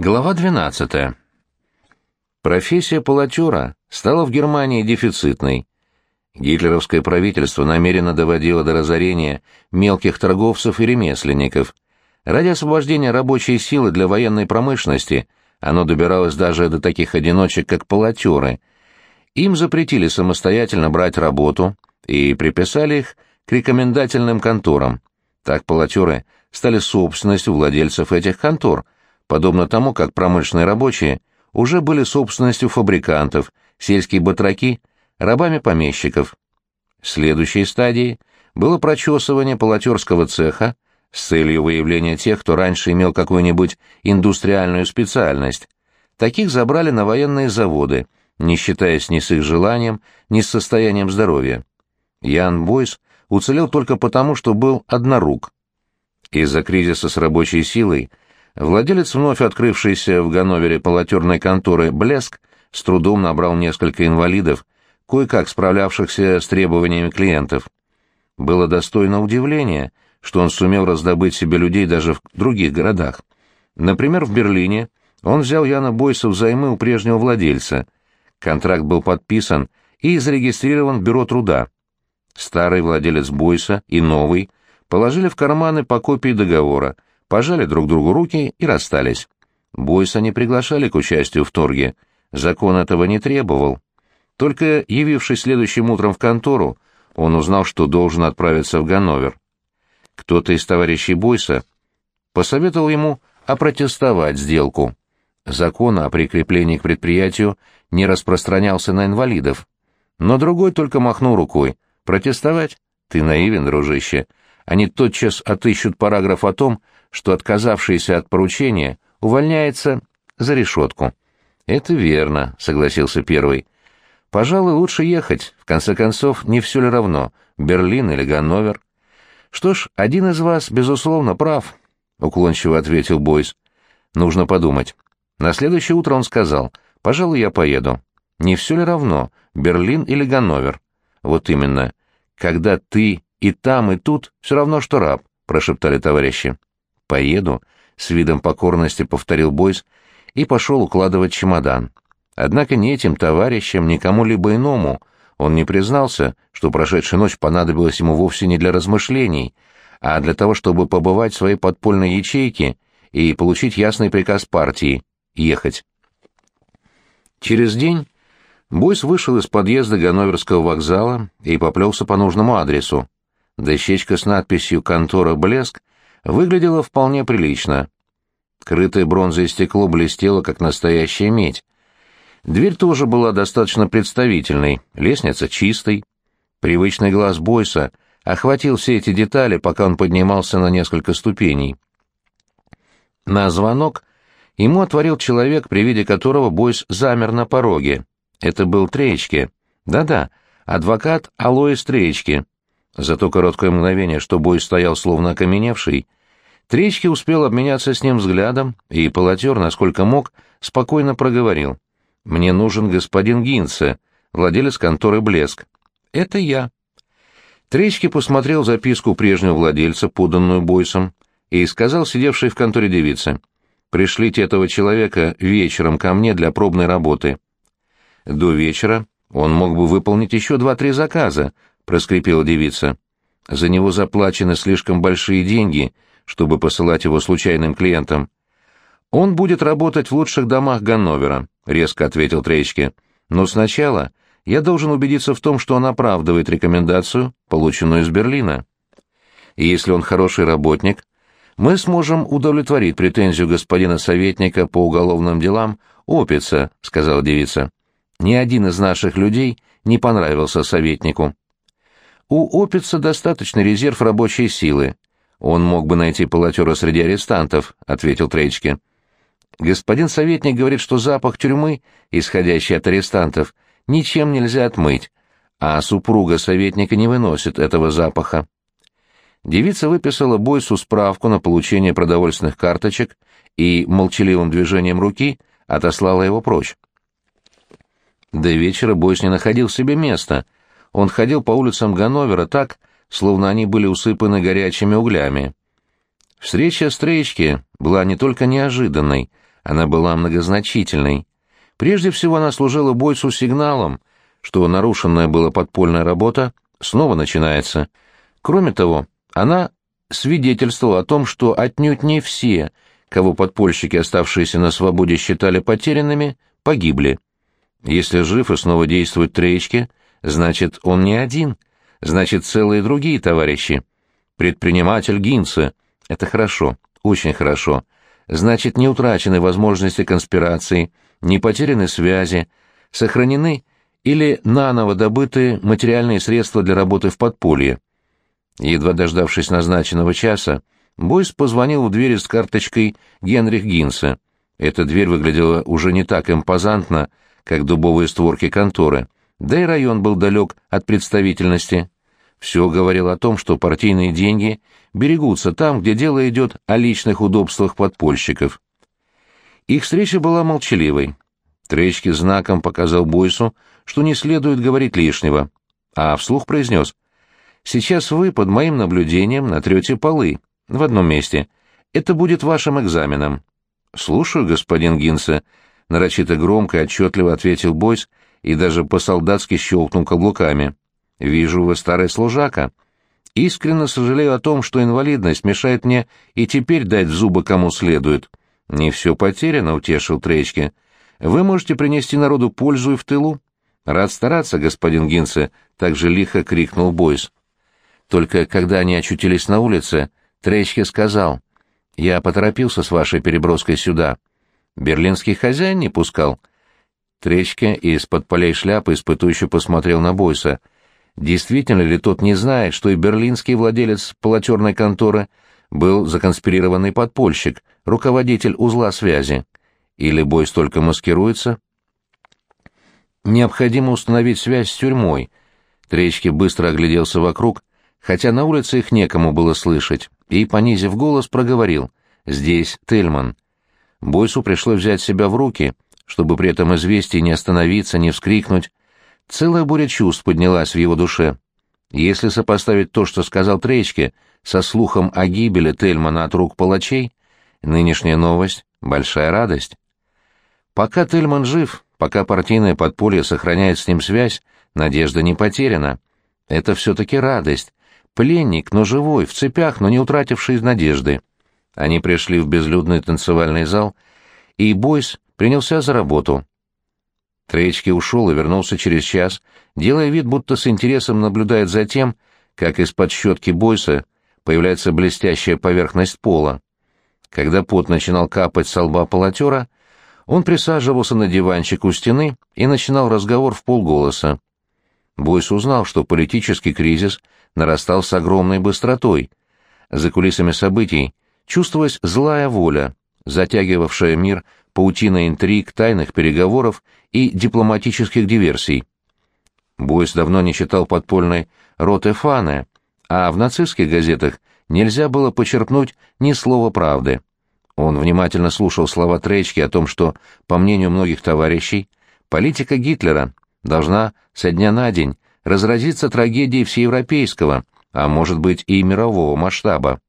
Глава 12. Профессия полотера стала в Германии дефицитной. Гитлеровское правительство намеренно доводило до разорения мелких торговцев и ремесленников. Ради освобождения рабочей силы для военной промышленности оно добиралось даже до таких одиночек, как полотеры. Им запретили самостоятельно брать работу и приписали их к рекомендательным конторам. Так полотеры стали собственностью владельцев этих контор – подобно тому, как промышленные рабочие уже были собственностью фабрикантов, сельские батраки – рабами помещиков. Следующей стадией было прочесывание полотерского цеха с целью выявления тех, кто раньше имел какую-нибудь индустриальную специальность. Таких забрали на военные заводы, не считаясь ни с их желанием, ни с состоянием здоровья. Ян Бойс уцелел только потому, что был однорук. Из-за кризиса с рабочей силой – Владелец вновь открывшейся в Ганновере полотерной конторы «Блеск» с трудом набрал несколько инвалидов, кое-как справлявшихся с требованиями клиентов. Было достойно удивления, что он сумел раздобыть себе людей даже в других городах. Например, в Берлине он взял Яна Бойса взаймы у прежнего владельца. Контракт был подписан и зарегистрирован в Бюро труда. Старый владелец Бойса и новый положили в карманы по копии договора – пожали друг другу руки и расстались. Бойса не приглашали к участию в торге, закон этого не требовал. Только явившись следующим утром в контору, он узнал, что должен отправиться в Ганновер. Кто-то из товарищей Бойса посоветовал ему опротестовать сделку. Закон о прикреплении к предприятию не распространялся на инвалидов. Но другой только махнул рукой. «Протестовать? Ты наивен, дружище. Они тотчас отыщут параграф о том, что отказавшийся от поручения увольняется за решетку. «Это верно», — согласился первый. «Пожалуй, лучше ехать. В конце концов, не все ли равно, Берлин или Ганновер?» «Что ж, один из вас, безусловно, прав», — уклончиво ответил Бойс. «Нужно подумать». На следующее утро он сказал, «Пожалуй, я поеду». «Не все ли равно, Берлин или Ганновер?» «Вот именно. Когда ты и там, и тут, все равно, что раб», — прошептали товарищи. «Поеду», — с видом покорности повторил Бойс и пошел укладывать чемодан. Однако ни этим товарищам, ни кому-либо иному он не признался, что прошедшая ночь понадобилась ему вовсе не для размышлений, а для того, чтобы побывать в своей подпольной ячейке и получить ясный приказ партии — ехать. Через день Бойс вышел из подъезда Ганноверского вокзала и поплелся по нужному адресу. Дощечка с надписью «Контора Блеск» выглядела вполне прилично. Крытое бронзой стекло блестело, как настоящая медь. Дверь тоже была достаточно представительной, лестница чистой. Привычный глаз Бойса охватил все эти детали, пока он поднимался на несколько ступеней. На звонок ему отворил человек, при виде которого Бойс замер на пороге. Это был Треечки. Да-да, адвокат Алоис Треечки. За то короткое мгновение, что бой стоял словно окаменевший, Тречки успел обменяться с ним взглядом, и полотер, насколько мог, спокойно проговорил. «Мне нужен господин Гинце, владелец конторы «Блеск». «Это я». Тречки посмотрел записку прежнего владельца, поданную Бойсом, и сказал сидевшей в конторе девице, «Пришлите этого человека вечером ко мне для пробной работы». До вечера он мог бы выполнить еще два-три заказа, проскрипела девица. За него заплачены слишком большие деньги, чтобы посылать его случайным клиентам. Он будет работать в лучших домах Ганновера, резко ответил Тречке. Но сначала я должен убедиться в том, что он оправдывает рекомендацию, полученную из Берлина. И если он хороший работник, мы сможем удовлетворить претензию господина советника по уголовным делам Опица, сказала девица. Ни один из наших людей не понравился советнику. У Опица достаточный резерв рабочей силы. Он мог бы найти полотера среди арестантов, — ответил Трейчке. Господин советник говорит, что запах тюрьмы, исходящий от арестантов, ничем нельзя отмыть, а супруга советника не выносит этого запаха. Девица выписала Бойсу справку на получение продовольственных карточек и молчаливым движением руки отослала его прочь. До вечера Бойс не находил себе места — он ходил по улицам Ганновера так, словно они были усыпаны горячими углями. Встреча с Троечки была не только неожиданной, Она была многозначительной. Прежде всего она служила бойцу сигналом, что нарушенная была подпольная работа снова начинается. Кроме того, она свидетельствовала о том, что отнюдь не все, кого подпольщики, оставшиеся на свободе, считали потерянными, погибли. Если жив и снова действует Троечки, значит, он не один, значит, целые другие товарищи. Предприниматель Гинца. Это хорошо, очень хорошо. Значит, не утрачены возможности конспирации, не потеряны связи, сохранены или наново добыты материальные средства для работы в подполье. Едва дождавшись назначенного часа, Бойс позвонил в дверь с карточкой Генрих Гинса. Эта дверь выглядела уже не так импозантно, как дубовые створки конторы, да и район был далек от представительности. Все говорило о том, что партийные деньги берегутся там, где дело идет о личных удобствах подпольщиков. Их встреча была молчаливой. Тречки знаком показал Бойсу, что не следует говорить лишнего, а вслух произнес «Сейчас вы под моим наблюдением натрете полы в одном месте. Это будет вашим экзаменом». «Слушаю, господин Гинсе», — нарочито громко и отчетливо ответил Бойс и даже по-солдатски щелкнул каблуками. «Вижу, вы старый служака. Искренне сожалею о том, что инвалидность мешает мне и теперь дать зубы кому следует». «Не все потеряно», — утешил Тречки. «Вы можете принести народу пользу и в тылу». «Рад стараться, господин Гинце», — так же лихо крикнул Бойс. Только когда они очутились на улице, Тречки сказал, «Я поторопился с вашей переброской сюда. Берлинский хозяин не пускал». Тречке из-под полей шляпы испытующе посмотрел на Бойса. Действительно ли тот не знает, что и берлинский владелец полотерной конторы был законспирированный подпольщик, руководитель узла связи? Или Бойс только маскируется? Необходимо установить связь с тюрьмой. Тречки быстро огляделся вокруг, хотя на улице их некому было слышать, и, понизив голос, проговорил «Здесь Тельман». Бойсу пришлось взять себя в руки — чтобы при этом известии не остановиться, не вскрикнуть. Целая буря чувств поднялась в его душе. Если сопоставить то, что сказал Тречке, со слухом о гибели Тельмана от рук палачей, нынешняя новость — большая радость. Пока Тельман жив, пока партийное подполье сохраняет с ним связь, надежда не потеряна. Это все-таки радость. Пленник, но живой, в цепях, но не утративший надежды. Они пришли в безлюдный танцевальный зал, и Бойс принялся за работу. Тречки ушел и вернулся через час, делая вид, будто с интересом наблюдает за тем, как из-под щетки Бойса появляется блестящая поверхность пола. Когда пот начинал капать с лба полотера, он присаживался на диванчик у стены и начинал разговор в полголоса. Бойс узнал, что политический кризис нарастал с огромной быстротой. За кулисами событий чувствовалась злая воля, затягивавшая мир паутина интриг, тайных переговоров и дипломатических диверсий. Бойс давно не читал подпольной «Роте Фане», а в нацистских газетах нельзя было почерпнуть ни слова правды. Он внимательно слушал слова Тречки о том, что, по мнению многих товарищей, политика Гитлера должна со дня на день разразиться трагедией всеевропейского, а может быть и мирового масштаба.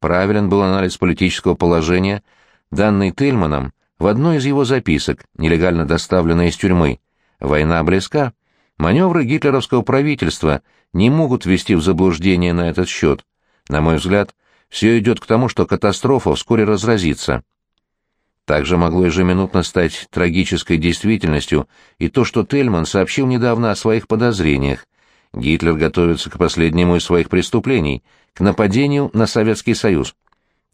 Правилен был анализ политического положения, данный Тельманом в одной из его записок, нелегально доставленной из тюрьмы. «Война близка. Маневры гитлеровского правительства не могут ввести в заблуждение на этот счет. На мой взгляд, все идет к тому, что катастрофа вскоре разразится». Также могло ежеминутно стать трагической действительностью и то, что Тельман сообщил недавно о своих подозрениях. Гитлер готовится к последнему из своих преступлений, к нападению на Советский Союз.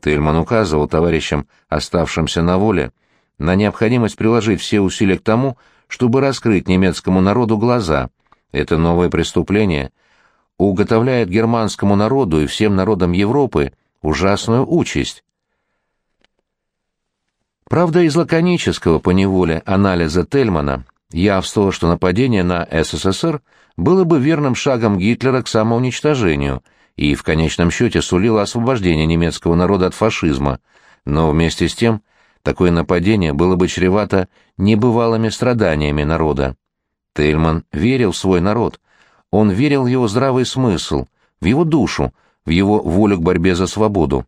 Тельман указывал товарищам, оставшимся на воле, на необходимость приложить все усилия к тому, чтобы раскрыть немецкому народу глаза. Это новое преступление уготовляет германскому народу и всем народам Европы ужасную участь. Правда, из лаконического поневоле анализа Тельмана явствовало, что нападение на СССР было бы верным шагом Гитлера к самоуничтожению и в конечном счете сулило освобождение немецкого народа от фашизма, но вместе с тем – Такое нападение было бы чревато небывалыми страданиями народа. Тельман верил в свой народ. Он верил в его здравый смысл, в его душу, в его волю к борьбе за свободу.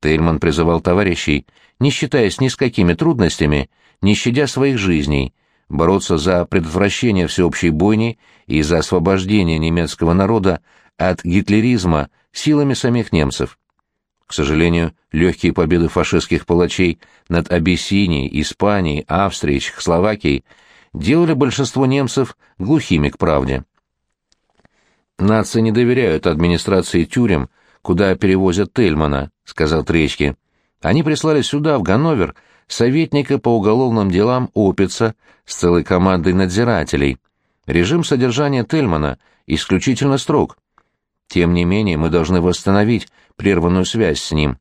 Тельман призывал товарищей, не считаясь ни с какими трудностями, не щадя своих жизней, бороться за предотвращение всеобщей бойни и за освобождение немецкого народа от гитлеризма силами самих немцев. К сожалению, легкие победы фашистских палачей над Абиссинией, Испанией, Австрией, Чехословакией делали большинство немцев глухими к правде. «Нации не доверяют администрации тюрем, куда перевозят Тельмана», — сказал Тречки. «Они прислали сюда, в Ганновер, советника по уголовным делам Опица с целой командой надзирателей. Режим содержания Тельмана исключительно строг. Тем не менее, мы должны восстановить прерванную связь с ним.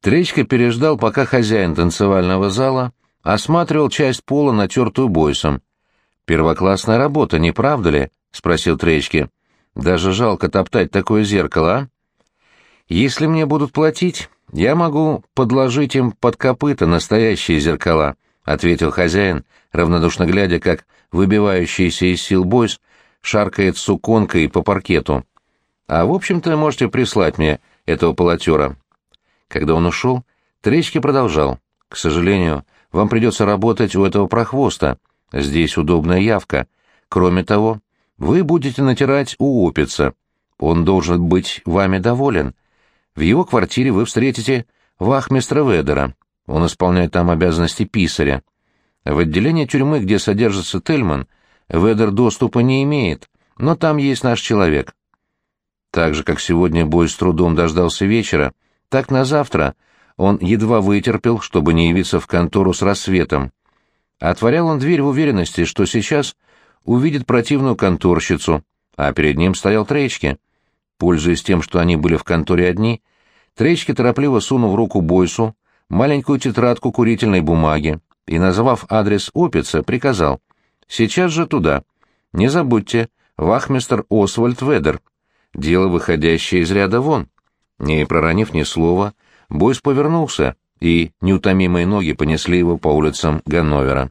Тречка переждал, пока хозяин танцевального зала осматривал часть пола, натертую бойсом. «Первоклассная работа, не правда ли?» — спросил Тречки. «Даже жалко топтать такое зеркало, а?» «Если мне будут платить, я могу подложить им под копыта настоящие зеркала», — ответил хозяин, равнодушно глядя, как выбивающийся из сил бойс шаркает суконкой по паркету. А в общем-то можете прислать мне этого полотера. Когда он ушел, Тречки продолжал. К сожалению, вам придется работать у этого прохвоста. Здесь удобная явка. Кроме того, вы будете натирать у опица. Он должен быть вами доволен. В его квартире вы встретите вахмистра Ведера. Он исполняет там обязанности писаря. В отделение тюрьмы, где содержится Тельман, Ведер доступа не имеет, но там есть наш человек. Так же, как сегодня бой с трудом дождался вечера, так на завтра он едва вытерпел, чтобы не явиться в контору с рассветом. Отворял он дверь в уверенности, что сейчас увидит противную конторщицу, а перед ним стоял Тречки. Пользуясь тем, что они были в конторе одни, Тречки торопливо сунул в руку Бойсу маленькую тетрадку курительной бумаги и, назвав адрес Опица, приказал «Сейчас же туда. Не забудьте, вахмистер Освальд Ведер». Дело, выходящее из ряда вон. Не проронив ни слова, Бойс повернулся, и неутомимые ноги понесли его по улицам Ганновера.